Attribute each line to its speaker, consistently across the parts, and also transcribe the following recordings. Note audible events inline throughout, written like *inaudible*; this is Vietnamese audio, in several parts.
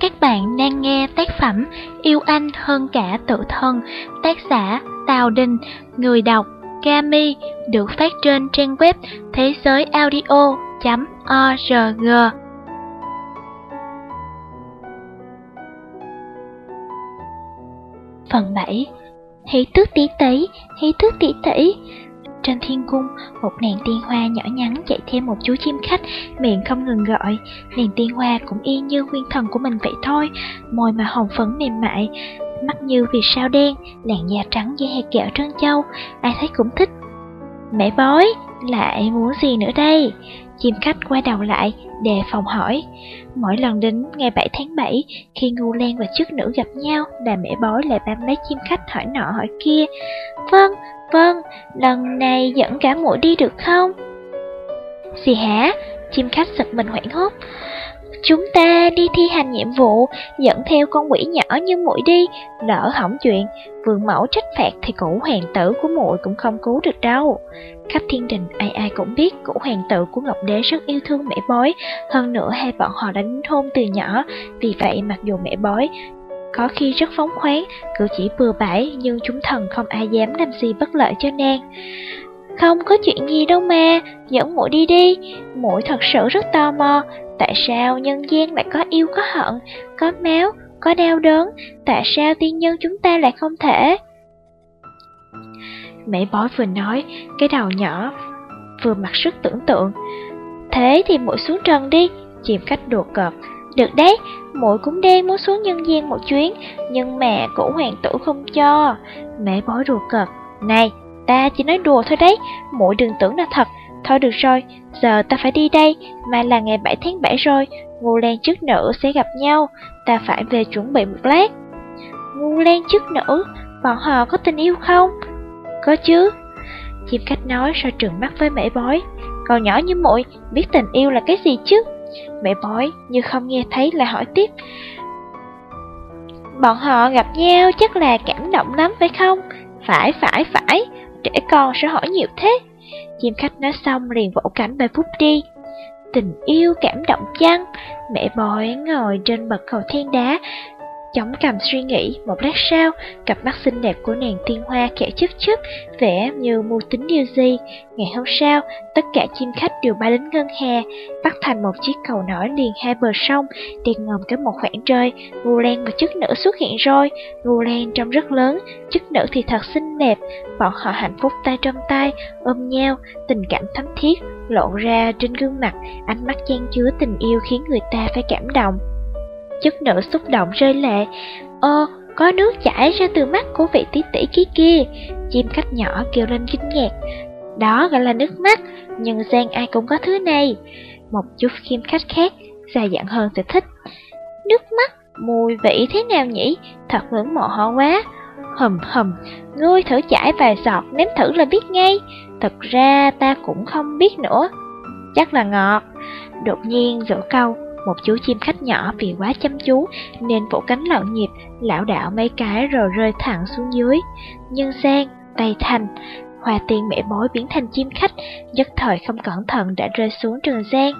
Speaker 1: Các bạn đang nghe tác phẩm Yêu Anh Hơn Cả Tự Thân, tác giả Tào Đình, người đọc Kami, được phát trên trang web thế giới audio.org. Phần 7 Hỷ thức tỷ tỷ, hỷ thức tỷ tỷ trên thiên cung, một nàng tiên hoa nhỏ nhắn chạy theo một chú chim khách, miệng không ngừng gọi. Nàng tiên hoa cũng y như nguyên thần của mình vậy thôi, môi mà hồng phấn mềm mại, mắt như vì sao đen, làn da trắng với hạt gạo trân châu, ai thấy cũng thích. Mẹ bói, lại muốn gì nữa đây? Chim khách quay đầu lại, đề phòng hỏi. Mỗi lần đến ngày 7 tháng 7, khi Ngu Lan và chức nữ gặp nhau, là mẹ bói lại bám lấy chim khách hỏi nọ hỏi kia. Vâng, vâng, lần này dẫn cả muội đi được không? Gì hả? Chim khách giật mình hoảng hốt. Chúng ta đi thi hành nhiệm vụ, dẫn theo con quỷ nhỏ như muội đi, lỡ hỏng chuyện, vườn mẫu trách phạt thì cụ hoàng tử của muội cũng không cứu được đâu. Khắp thiên đình ai ai cũng biết cụ hoàng tử của Ngọc Đế rất yêu thương mẹ bói, hơn nữa hai bọn họ đã hôn từ nhỏ, vì vậy mặc dù mẹ bói có khi rất phóng khoáng, cử chỉ bừa bãi nhưng chúng thần không ai dám làm gì bất lợi cho nàng. Không có chuyện gì đâu mà, dẫn muội đi đi, muội thật sự rất tò mò, tại sao nhân gian lại có yêu có hận, có máu, có đau đớn, tại sao tiên nhân chúng ta lại không thể? Mẹ bói vừa nói, cái đầu nhỏ vừa mặc sức tưởng tượng. Thế thì muội xuống trần đi, chìm cách đùa cợt. Được đấy, muội cũng đang muốn xuống nhân gian một chuyến, nhưng mà cổ hoàng tử không cho. Mẹ bói ruột cật, Này, ta chỉ nói đùa thôi đấy, muội đừng tưởng là thật. Thôi được rồi, giờ ta phải đi đây, mà là ngày 7 tháng 7 rồi, ngu Lan chức nữ sẽ gặp nhau, ta phải về chuẩn bị một lát. Ngu Lan chức nữ, bọn họ có tình yêu không? Có chứ. Chim cách nói sao trừng mắt với mẹ bói. Còn nhỏ như muội biết tình yêu là cái gì chứ? Mẹ bói như không nghe thấy là hỏi tiếp. Bọn họ gặp nhau chắc là cảm động lắm phải không? Phải, phải, phải, trẻ con sẽ hỏi nhiều thế. Chim khách nói xong liền vỗ cánh bay phút đi. Tình yêu cảm động chăng? Mẹ bói ngồi trên bậc cầu thiên đá, chống cầm suy nghĩ, một lát sau, cặp mắt xinh đẹp của nàng tiên hoa khẽ chớp chớp, vẻ như mưu tính điều gì. Ngày hôm sau, tất cả chim khách đều bay đến ngân hà, bắt thành một chiếc cầu nổi liền hai bờ sông, đèn ngầm cả một khoảng trời, Ngô Lan và chức nữ xuất hiện rồi, Ngô Lan trông rất lớn, chức nữ thì thật xinh đẹp, bọn họ hạnh phúc tay trong tay, ôm nhau, tình cảm thắm thiết, lộ ra trên gương mặt, ánh mắt chan chứa tình yêu khiến người ta phải cảm động. Chất nữ xúc động rơi lệ. ô, có nước chảy ra từ mắt của vị tỷ tỷ kia kia. Chim khách nhỏ kêu lên kinh ngạc. Đó gọi là nước mắt, nhưng gian ai cũng có thứ này. Một chút khiêm khách khác, già dặn hơn sẽ thích. Nước mắt, mùi vị thế nào nhỉ? Thật ngưỡng mộ họ quá. Hầm hầm, ngươi thử chảy vài giọt nếm thử là biết ngay. Thật ra ta cũng không biết nữa. Chắc là ngọt. Đột nhiên rửa câu, một chú chim khách nhỏ vì quá chăm chú nên vỗ cánh lợn nhịp, lão đảo mấy cái rồi rơi thẳng xuống dưới. Nhưng Giang, tay thành, Hoa tiên mẹ bối biến thành chim khách, nhất thời không cẩn thận đã rơi xuống trường giang.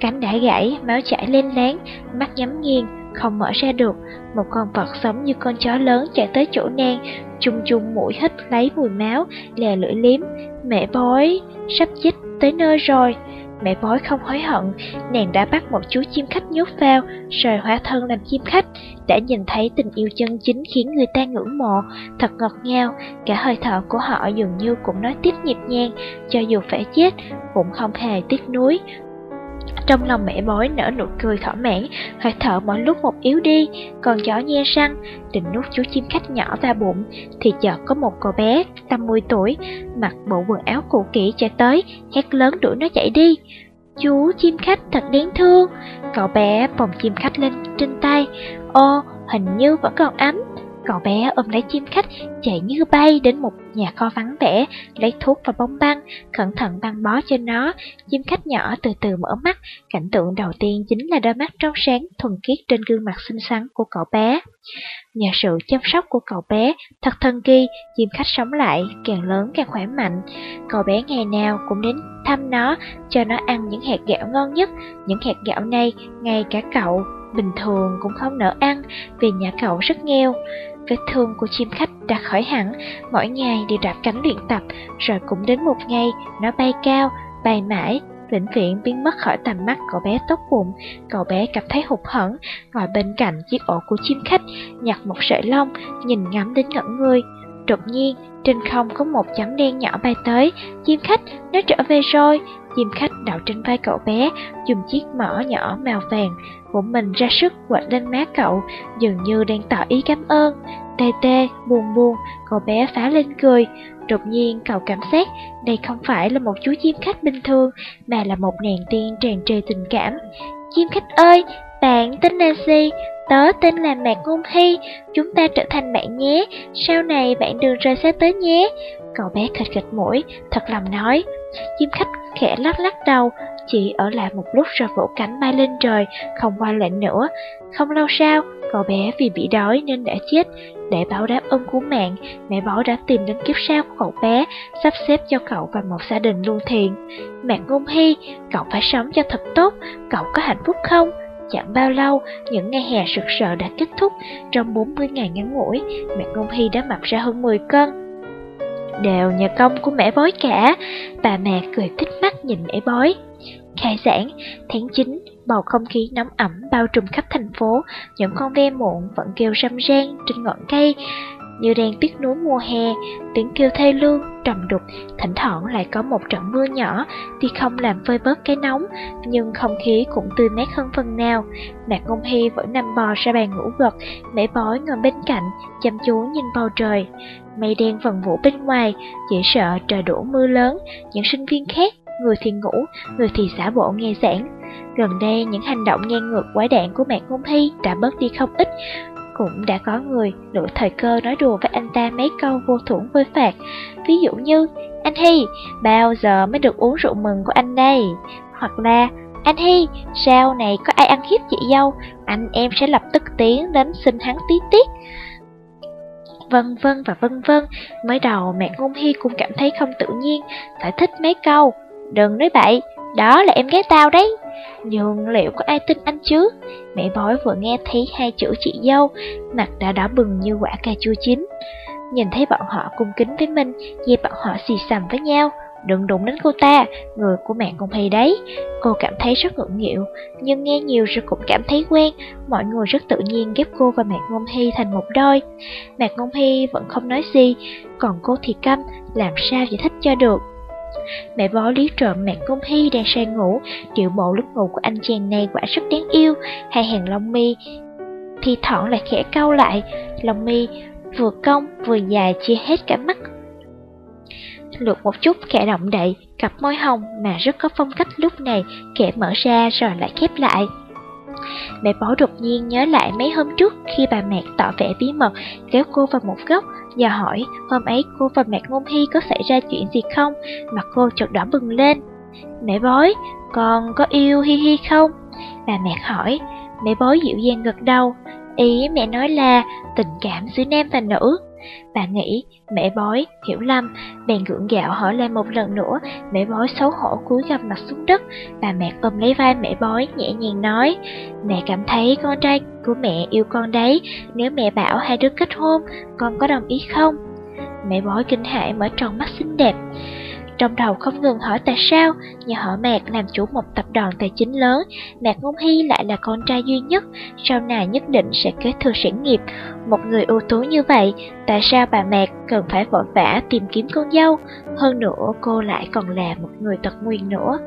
Speaker 1: Cánh đã gãy, máu chảy lên láng, mắt nhắm nghiền, không mở ra được. Một con vật sống như con chó lớn chạy tới chỗ nàng, chung chung mũi hít lấy mùi máu, lè lưỡi liếm. Mẹ bói, sắp chết tới nơi rồi. Mẹ bói không hối hận, nàng đã bắt một chú chim khách nhốt vào, rồi hóa thân làm chim khách, đã nhìn thấy tình yêu chân chính khiến người ta ngưỡng mộ, thật ngọt ngào, cả hơi thở của họ dường như cũng nói tiếp nhịp nhàng, cho dù phải chết, cũng không hề tiếc nuối. Trong lòng mẹ bói nở nụ cười thỏa mãn, hơi thở mỗi lúc một yếu đi, còn chó nhe răng, định nuốt chú chim khách nhỏ vào bụng, thì chợt có một cô bé tầm 10 tuổi, mặc bộ quần áo cũ kỹ chạy tới, hét lớn đuổi nó chạy đi. Chú chim khách thật đáng thương, cậu bé vòng chim khách lên trên tay, ô, hình như vẫn còn ấm, Cậu bé ôm lấy chim khách, chạy như bay đến một nhà kho vắng vẻ, lấy thuốc và bông băng, cẩn thận băng bó cho nó. Chim khách nhỏ từ từ mở mắt, cảnh tượng đầu tiên chính là đôi mắt trong sáng, thuần khiết trên gương mặt xinh xắn của cậu bé. Nhờ sự chăm sóc của cậu bé, thật thần kỳ, chim khách sống lại, càng lớn càng khỏe mạnh. Cậu bé ngày nào cũng đến thăm nó, cho nó ăn những hạt gạo ngon nhất. Những hạt gạo này, ngay cả cậu bình thường cũng không nỡ ăn vì nhà cậu rất nghèo. Vết thương của chim khách đã khỏi hẳn, mỗi ngày đều đạp cánh luyện tập, rồi cũng đến một ngày nó bay cao, bay mãi, vĩnh viễn biến mất khỏi tầm mắt cậu bé tốt bụng. Cậu bé cảm thấy hụt hẫng, ngồi bên cạnh chiếc ổ của chim khách, nhặt một sợi lông, nhìn ngắm đến ngẩn người. Đột nhiên, trên không có một chấm đen nhỏ bay tới, chim khách, nó trở về rồi. Chim khách đậu trên vai cậu bé, dùng chiếc mỏ nhỏ màu vàng của mình ra sức quạt lên má cậu, dường như đang tỏ ý cảm ơn. Tê tê, buồn buồn, cậu bé phá lên cười. Đột nhiên cậu cảm giác đây không phải là một chú chim khách bình thường, mà là một nàng tiên tràn trề tình cảm. Chim khách ơi, bạn tên là gì? Tớ tên là Mạc Ngôn Hy, chúng ta trở thành bạn nhé, sau này bạn đừng rời xa tớ nhé. Cậu bé khịch khịch mũi, thật lòng nói. Chim khách khẽ lắc lắc đầu, chỉ ở lại một lúc rồi vỗ cánh bay lên trời, không qua lệnh nữa. Không lâu sau, cậu bé vì bị đói nên đã chết. Để báo đáp ơn của mạng, mẹ bói đã tìm đến kiếp sau của cậu bé, sắp xếp cho cậu và một gia đình luôn thiện. Mạng ngôn hy, cậu phải sống cho thật tốt, cậu có hạnh phúc không? Chẳng bao lâu, những ngày hè sực sỡ đã kết thúc. Trong 40 ngày ngắn ngủi, mẹ Ngôn Hy đã mập ra hơn 10 cân. Đều nhờ công của mẹ bói cả, bà mẹ cười thích mắt nhìn mẹ bói. Khai giảng, tháng 9, bầu không khí nóng ẩm bao trùm khắp thành phố, những con ve muộn vẫn kêu râm ran trên ngọn cây, như đang tiếc nuối mùa hè, tiếng kêu thê lương, trầm đục, thỉnh thoảng lại có một trận mưa nhỏ, thì không làm phơi bớt cái nóng, nhưng không khí cũng tươi mát hơn phần nào. Mạc Ngôn Hy vẫn nằm bò ra bàn ngủ gật, mẹ bói ngồi bên cạnh, chăm chú nhìn bầu trời. Mây đen vần vũ bên ngoài, chỉ sợ trời đổ mưa lớn, những sinh viên khác, người thì ngủ, người thì xả bộ nghe giảng. Gần đây, những hành động ngang ngược quái đản của Mạc Ngôn Hy đã bớt đi không ít, cũng đã có người lựa thời cơ nói đùa với anh ta mấy câu vô thưởng vơi phạt. Ví dụ như, anh Hy, bao giờ mới được uống rượu mừng của anh đây? Hoặc là, anh Hy, sau này có ai ăn hiếp chị dâu, anh em sẽ lập tức tiến đến xin hắn tí tiết. Vân vân và vân vân, mới đầu mẹ Ngôn Hy cũng cảm thấy không tự nhiên, phải thích mấy câu. Đừng nói bậy, đó là em gái tao đấy. Nhưng liệu có ai tin anh chứ? Mẹ bói vừa nghe thấy hai chữ chị dâu, mặt đã đỏ bừng như quả cà chua chín. Nhìn thấy bọn họ cung kính với mình, nghe bọn họ xì xầm với nhau. Đừng đụng đến cô ta, người của mẹ cũng hay đấy. Cô cảm thấy rất ngượng nghịu, nhưng nghe nhiều rồi cũng cảm thấy quen. Mọi người rất tự nhiên ghép cô và mẹ Ngôn Hy thành một đôi. Mẹ Ngôn Hy vẫn không nói gì, còn cô thì câm, làm sao giải thích cho được. Mẹ vó lý trộm mẹ Công Hy đang say ngủ, điệu bộ lúc ngủ của anh chàng này quả rất đáng yêu, hai hàng lông mi thì thoảng lại khẽ cau lại, lông mi vừa cong vừa dài chia hết cả mắt. Lượt một chút khẽ động đậy, cặp môi hồng mà rất có phong cách lúc này kẻ mở ra rồi lại khép lại. Mẹ Bảo đột nhiên nhớ lại mấy hôm trước khi bà mẹ tỏ vẻ bí mật kéo cô vào một góc và hỏi hôm ấy cô và mẹ Ngôn Hy có xảy ra chuyện gì không? Mà cô chợt đỏ bừng lên. Mẹ bói, con có yêu Hi Hi không? Bà mẹ hỏi. Mẹ bói dịu dàng gật đầu. Ý mẹ nói là tình cảm giữa nam và nữ. Bà nghĩ mẹ bói hiểu lầm, bèn gượng gạo hỏi lại một lần nữa, mẹ bói xấu hổ cúi gầm mặt xuống đất. Bà mẹ ôm lấy vai mẹ bói nhẹ nhàng nói, mẹ cảm thấy con trai của mẹ yêu con đấy, nếu mẹ bảo hai đứa kết hôn, con có đồng ý không? Mẹ bói kinh hãi mở tròn mắt xinh đẹp. Trong đầu không ngừng hỏi tại sao nhà họ Mạc làm chủ một tập đoàn tài chính lớn, Mạc Ngôn Hy lại là con trai duy nhất, sau này nhất định sẽ kế thừa sản nghiệp. Một người ưu tú như vậy, tại sao bà Mạc cần phải vội vã tìm kiếm con dâu? Hơn nữa cô lại còn là một người tật nguyền nữa.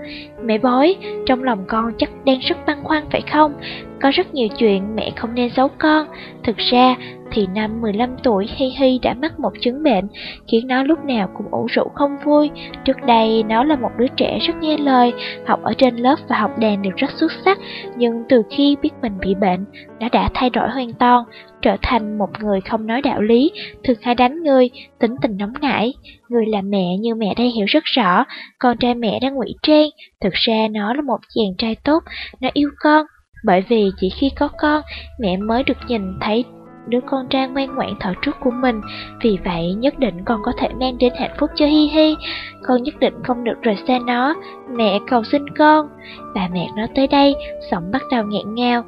Speaker 1: Mẹ bói, trong lòng con chắc đang rất băn khoăn phải không? Có rất nhiều chuyện mẹ không nên giấu con. Thực ra, thì năm 15 tuổi Hi Hi đã mắc một chứng bệnh, khiến nó lúc nào cũng ủ rũ không vui. Trước đây, nó là một đứa trẻ rất nghe lời, học ở trên lớp và học đàn đều rất xuất sắc, nhưng từ khi biết mình bị bệnh, nó đã thay đổi hoàn toàn, trở thành một người không nói đạo lý, thường hay đánh người, tính tình nóng nảy. Người là mẹ như mẹ đây hiểu rất rõ, con trai mẹ đang ngụy trang, thực ra nó là một chàng trai tốt, nó yêu con. Bởi vì chỉ khi có con, mẹ mới được nhìn thấy đứa con trai ngoan ngoãn thở trước của mình. Vì vậy nhất định con có thể mang đến hạnh phúc cho Hi Hi. Con nhất định không được rời xa nó. Mẹ cầu xin con. Bà mẹ nói tới đây, giọng bắt đầu nghẹn ngào.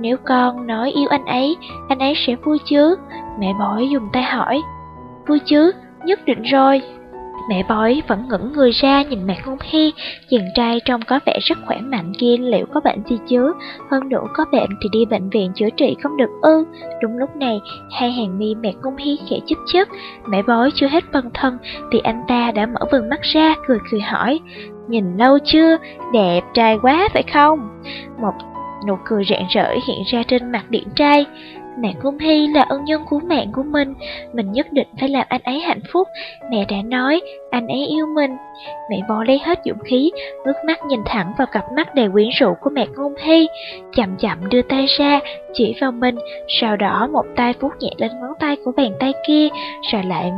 Speaker 1: Nếu con nói yêu anh ấy, anh ấy sẽ vui chứ? Mẹ bói dùng tay hỏi. Vui chứ, nhất định rồi. Mẹ bói vẫn ngẩng người ra nhìn mẹ Ngôn Hy, chàng trai trông có vẻ rất khỏe mạnh kia liệu có bệnh gì chứ, hơn nữa có bệnh thì đi bệnh viện chữa trị không được ư. Đúng lúc này, hai hàng mi mẹ Ngôn Hy khẽ chớp chớp, mẹ bói chưa hết bần thân thì anh ta đã mở vườn mắt ra, cười cười hỏi, nhìn lâu chưa, đẹp trai quá phải không? Một nụ cười rạng rỡ hiện ra trên mặt điện trai. Mẹ Cung Hy là ân nhân của mạng của mình, mình nhất định phải làm anh ấy hạnh phúc. Mẹ đã nói, anh ấy yêu mình. Mẹ bò lấy hết dũng khí, ngước mắt nhìn thẳng vào cặp mắt đầy quyến rũ của mẹ Cung Hy, chậm chậm đưa tay ra, chỉ vào mình, sau đó một tay vuốt nhẹ lên ngón tay của bàn tay kia, rồi lại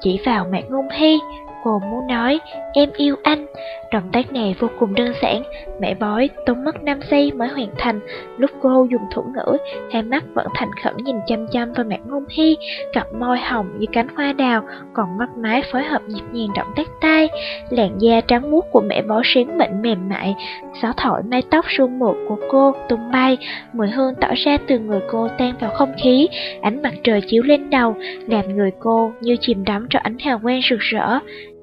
Speaker 1: chỉ vào mẹ Cung Hy. Cô muốn nói, em yêu anh. Động tác này vô cùng đơn giản, mẹ bói tốn mất 5 giây mới hoàn thành. Lúc cô dùng thủ ngữ, hai mắt vẫn thành khẩn nhìn chăm chăm vào mặt ngôn hy, cặp môi hồng như cánh hoa đào, còn mắt mái phối hợp nhịp nhàng động tác tay. Làn da trắng muốt của mẹ bói sáng mịn mềm mại, gió thổi mái tóc suôn mượt của cô tung bay, mùi hương tỏ ra từ người cô tan vào không khí, ánh mặt trời chiếu lên đầu, làm người cô như chìm đắm trong ánh hào quang rực rỡ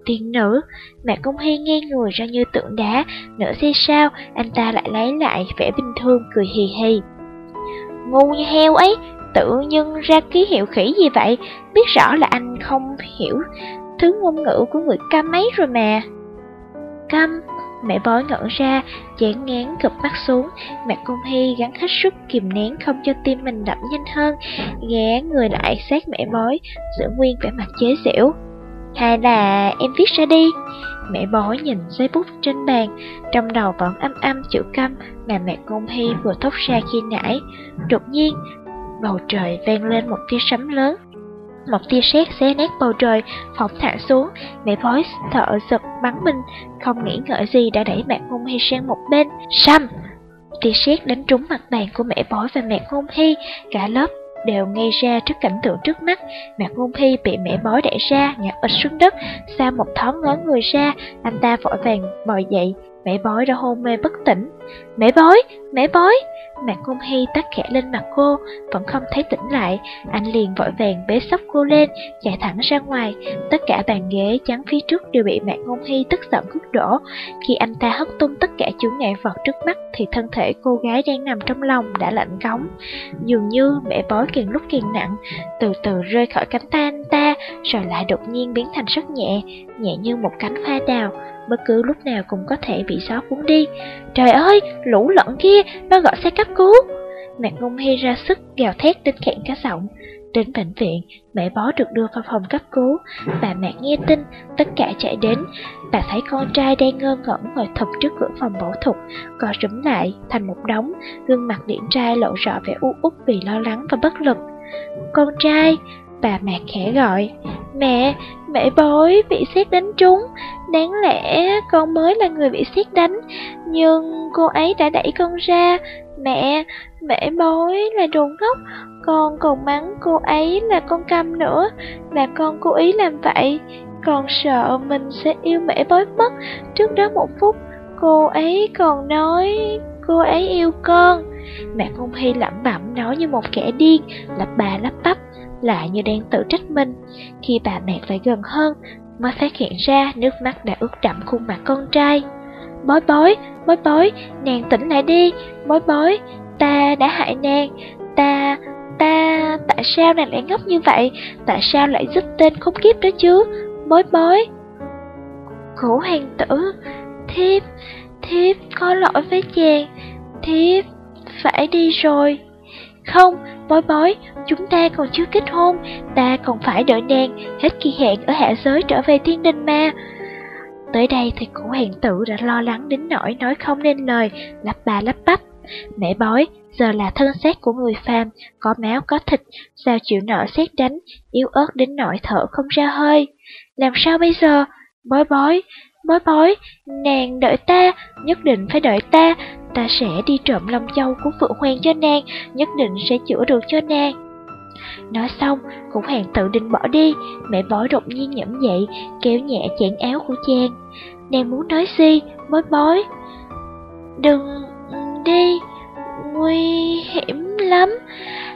Speaker 1: tiên nữ. Mẹ công hy nghe người ra như tượng đá, nửa giây sau, anh ta lại lấy lại vẻ bình thường cười hì hì. Ngu như heo ấy, tự nhiên ra ký hiệu khỉ gì vậy, biết rõ là anh không hiểu thứ ngôn ngữ của người cam ấy rồi mà. cam mẹ bói ngẩn ra, chán ngán gập mắt xuống, mẹ công hy gắn hết sức kìm nén không cho tim mình đập nhanh hơn, ghé người lại sát mẹ bói, giữ nguyên vẻ mặt chế giễu. Hay là em viết ra đi. Mẹ bói nhìn giấy bút trên bàn, Trong đầu vẫn âm âm chữ câm Mà mẹ công Hy vừa thốt ra khi nãy. Đột nhiên, Bầu trời vang lên một tia sấm lớn. Một tia sét xé nét bầu trời, Phóng thẳng xuống. Mẹ bói thở giật bắn mình, Không nghĩ ngợi gì đã đẩy mẹ công Hy sang một bên. Xăm! Tia sét đánh trúng mặt bàn của mẹ bói và mẹ Ngôn Hy, Cả lớp đều ngây ra trước cảnh tượng trước mắt. Mạc Ngôn Thi bị mẹ bói đẩy ra, ngã ịch xuống đất, sau một thoáng ngớ người ra, anh ta vội vàng bò dậy, mẹ bói đã hôn mê bất tỉnh. Mẹ bói, mẹ bói! Mạc Ngôn Hy tắt khẽ lên mặt cô, vẫn không thấy tỉnh lại. Anh liền vội vàng bế sóc cô lên, chạy thẳng ra ngoài. Tất cả bàn ghế chắn phía trước đều bị Mạc Ngôn Hy tức giận cướp đổ. Khi anh ta hất tung tất cả chướng ngại vật trước mắt, thì thân thể cô gái đang nằm trong lòng đã lạnh cống. Dường như mẹ bói càng lúc càng nặng, từ từ rơi khỏi cánh tay anh ta, rồi lại đột nhiên biến thành rất nhẹ, nhẹ như một cánh hoa đào bất cứ lúc nào cũng có thể bị gió cuốn đi. Trời ơi, lũ lẫn kia, nó gọi xe cấp cứu. Mẹ Ngôn Hy ra sức gào thét đến khẹn cả giọng. Đến bệnh viện, mẹ bó được đưa vào phòng cấp cứu. Bà mẹ nghe tin, tất cả chạy đến. Bà thấy con trai đang ngơ ngẩn ngồi thụp trước cửa phòng phẫu thuật, co rúm lại thành một đống, gương mặt điện trai lộ rõ vẻ u uất vì lo lắng và bất lực. Con trai, bà mẹ khẽ gọi, mẹ, mẹ bối bị xét đánh trúng, đáng lẽ con mới là người bị xét đánh, nhưng cô ấy đã đẩy con ra. Mẹ, mẹ bối là đồ ngốc, con còn mắng cô ấy là con câm nữa, là con cố ý làm vậy. Con sợ mình sẽ yêu mẹ bối mất, trước đó một phút, cô ấy còn nói cô ấy yêu con. Mẹ con Hy lẩm bẩm nói như một kẻ điên, lắp bà lắp bắp lại như đang tự trách mình. Khi bà mẹ phải gần hơn, mới phát hiện ra nước mắt đã ướt đậm khuôn mặt con trai. Bói bói, bói bói, nàng tỉnh lại đi, bói bói, ta đã hại nàng, ta, ta, tại sao nàng lại ngốc như vậy, tại sao lại giúp tên khốn kiếp đó chứ, bói bói. khổ hoàng tử, thiếp, thiếp có lỗi với chàng, thiếp phải đi rồi. Không, bói bói, chúng ta còn chưa kết hôn, ta còn phải đợi nàng hết kỳ hẹn ở hạ giới trở về thiên đình mà. Tới đây thì cụ hoàng tử đã lo lắng đến nỗi nói không nên lời, lắp bà lắp bắp. Mẹ bói, giờ là thân xác của người phàm, có máu có thịt, sao chịu nợ xét đánh, yếu ớt đến nỗi thở không ra hơi. Làm sao bây giờ? Bói bói, bói bói, nàng đợi ta, nhất định phải đợi ta, ta sẽ đi trộm lòng Châu của Phượng Hoàng cho nàng, nhất định sẽ chữa được cho nàng. Nói xong, khủng hàng tự định bỏ đi, mẹ bói đột nhiên nhẫm dậy, kéo nhẹ chẹn áo của chàng. Nàng muốn nói gì, bói bói? Đừng đi, nguy hiểm lắm.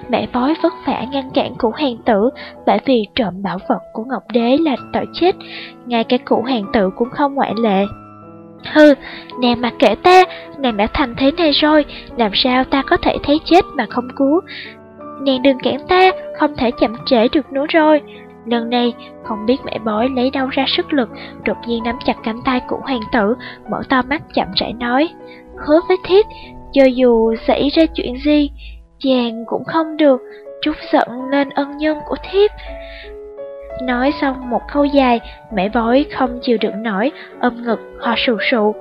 Speaker 1: Mẹ bói vất vả ngăn cản cụ hoàng tử bởi vì trộm bảo vật của Ngọc Đế là tội chết, ngay cả cụ hoàng tử cũng không ngoại lệ. Hừ, nàng mặc kệ ta, nàng đã thành thế này rồi, làm sao ta có thể thấy chết mà không cứu. Nàng đừng cản ta, không thể chậm trễ được nữa rồi. Lần này, không biết mẹ bói lấy đâu ra sức lực, đột nhiên nắm chặt cánh tay của hoàng tử, mở to mắt chậm rãi nói. Hứa với thiếp, cho dù xảy ra chuyện gì, chàng cũng không được, chút giận lên ân nhân của thiếp. Nói xong một câu dài, mẹ bói không chịu đựng nổi, ôm ngực, ho sù sụ.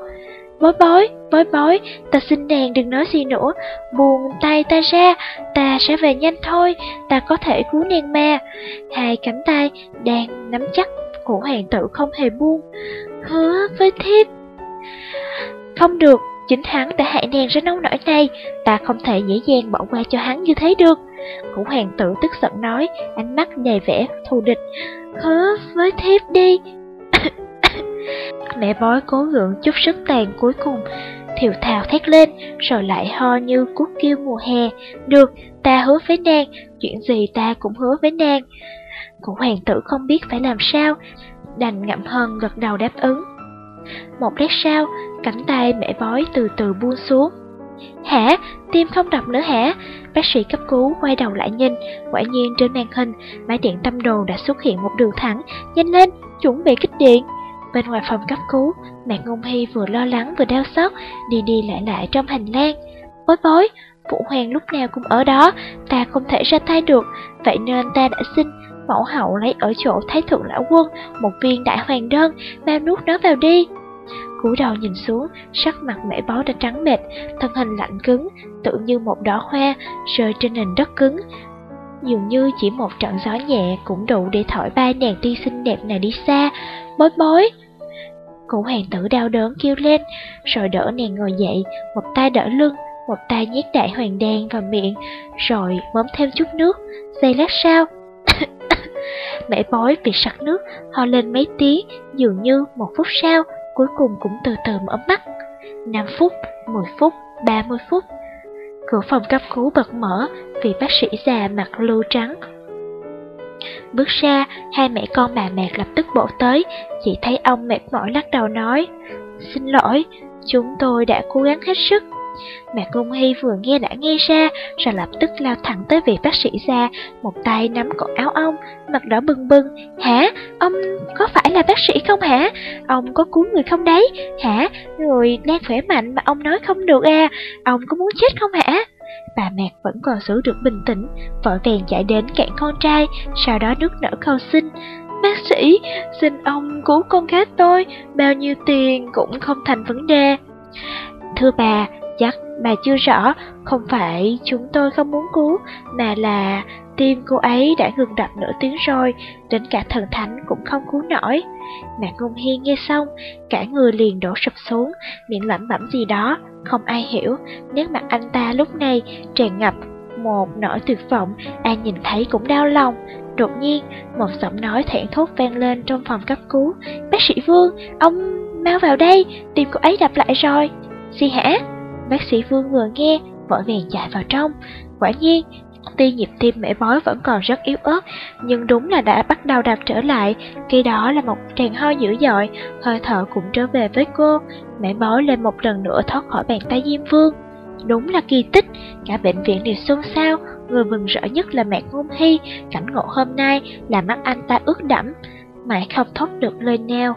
Speaker 1: Bói bói, bói bói, ta xin nàng đừng nói gì nữa, buông tay ta ra, ta sẽ về nhanh thôi, ta có thể cứu nàng ma. Hai cánh tay đang nắm chắc của hoàng tử không hề buông. Hứa với thiếp. Không được, chính hắn đã hại nàng ra nông nỗi này, ta không thể dễ dàng bỏ qua cho hắn như thế được. Cụ hoàng tử tức giận nói, ánh mắt đầy vẻ thù địch. Khớ với thiếp đi. *coughs* Mẹ bói cố gượng chút sức tàn cuối cùng, thiều thào thét lên, rồi lại ho như cút kêu mùa hè. Được, ta hứa với nàng, chuyện gì ta cũng hứa với nàng. Cụ hoàng tử không biết phải làm sao, đành ngậm hờn gật đầu đáp ứng. Một lát sau, cánh tay mẹ bói từ từ buông xuống. Hả? Tim không đập nữa hả? Bác sĩ cấp cứu quay đầu lại nhìn, quả nhiên trên màn hình, máy điện tâm đồ đã xuất hiện một đường thẳng. Nhanh lên, chuẩn bị kích điện. Bên ngoài phòng cấp cứu, mẹ Ngôn Hy vừa lo lắng vừa đau xót, đi đi lại lại trong hành lang. Bối bối, Phụ Hoàng lúc nào cũng ở đó, ta không thể ra tay được, vậy nên ta đã xin mẫu hậu lấy ở chỗ Thái Thượng Lão Quân một viên đại hoàng đơn, mau nuốt nó vào đi cúi đầu nhìn xuống, sắc mặt mẹ bó đã trắng bệch, thân hình lạnh cứng, tự như một đóa hoa rơi trên nền đất cứng. Dường như chỉ một trận gió nhẹ cũng đủ để thổi bay nàng tiên xinh đẹp này đi xa. Bối bối! Cụ hoàng tử đau đớn kêu lên, rồi đỡ nàng ngồi dậy, một tay đỡ lưng, một tay nhét đại hoàng đen vào miệng, rồi mớm thêm chút nước. Giây lát sau, *coughs* mẹ bói bị sặc nước, ho lên mấy tiếng, dường như một phút sau, cuối cùng cũng từ từ mở mắt. 5 phút, 10 phút, 30 phút. Cửa phòng cấp cứu bật mở vì bác sĩ già mặc lưu trắng. Bước ra, hai mẹ con bà mẹ lập tức bộ tới, chỉ thấy ông mệt mỏi lắc đầu nói, Xin lỗi, chúng tôi đã cố gắng hết sức. Mẹ Cung Hy vừa nghe đã nghe ra, rồi lập tức lao thẳng tới vị bác sĩ ra, một tay nắm cổ áo ông, mặt đỏ bừng bừng. Hả? Ông có phải là bác sĩ không hả? Ông có cứu người không đấy? Hả? Người đang khỏe mạnh mà ông nói không được à? Ông có muốn chết không hả? Bà Mạc vẫn còn giữ được bình tĩnh, vội vàng chạy đến cạnh con trai, sau đó nước nở cầu xin. Bác sĩ, xin ông cứu con gái tôi, bao nhiêu tiền cũng không thành vấn đề. Thưa bà, chắc bà chưa rõ, không phải chúng tôi không muốn cứu, mà là tim cô ấy đã ngừng đập nửa tiếng rồi, đến cả thần thánh cũng không cứu nổi. Mạc Ngôn Hiên nghe xong, cả người liền đổ sụp xuống, miệng lẩm bẩm gì đó, không ai hiểu, nét mặt anh ta lúc này tràn ngập một nỗi tuyệt vọng, ai nhìn thấy cũng đau lòng. Đột nhiên, một giọng nói thẹn thốt vang lên trong phòng cấp cứu. Bác sĩ Vương, ông mau vào đây, tim cô ấy đập lại rồi. Gì hả? Bác sĩ Vương vừa nghe, vội vàng chạy vào trong. Quả nhiên, tuy nhịp tim mẹ bói vẫn còn rất yếu ớt, nhưng đúng là đã bắt đầu đạp trở lại. Khi đó là một tràng ho dữ dội, hơi thở cũng trở về với cô. Mẹ bói lên một lần nữa thoát khỏi bàn tay Diêm Vương. Đúng là kỳ tích, cả bệnh viện đều xôn xao, người mừng rỡ nhất là mẹ Ngôn Hy, cảnh ngộ hôm nay là mắt anh ta ướt đẫm, mãi không thốt được lời nào.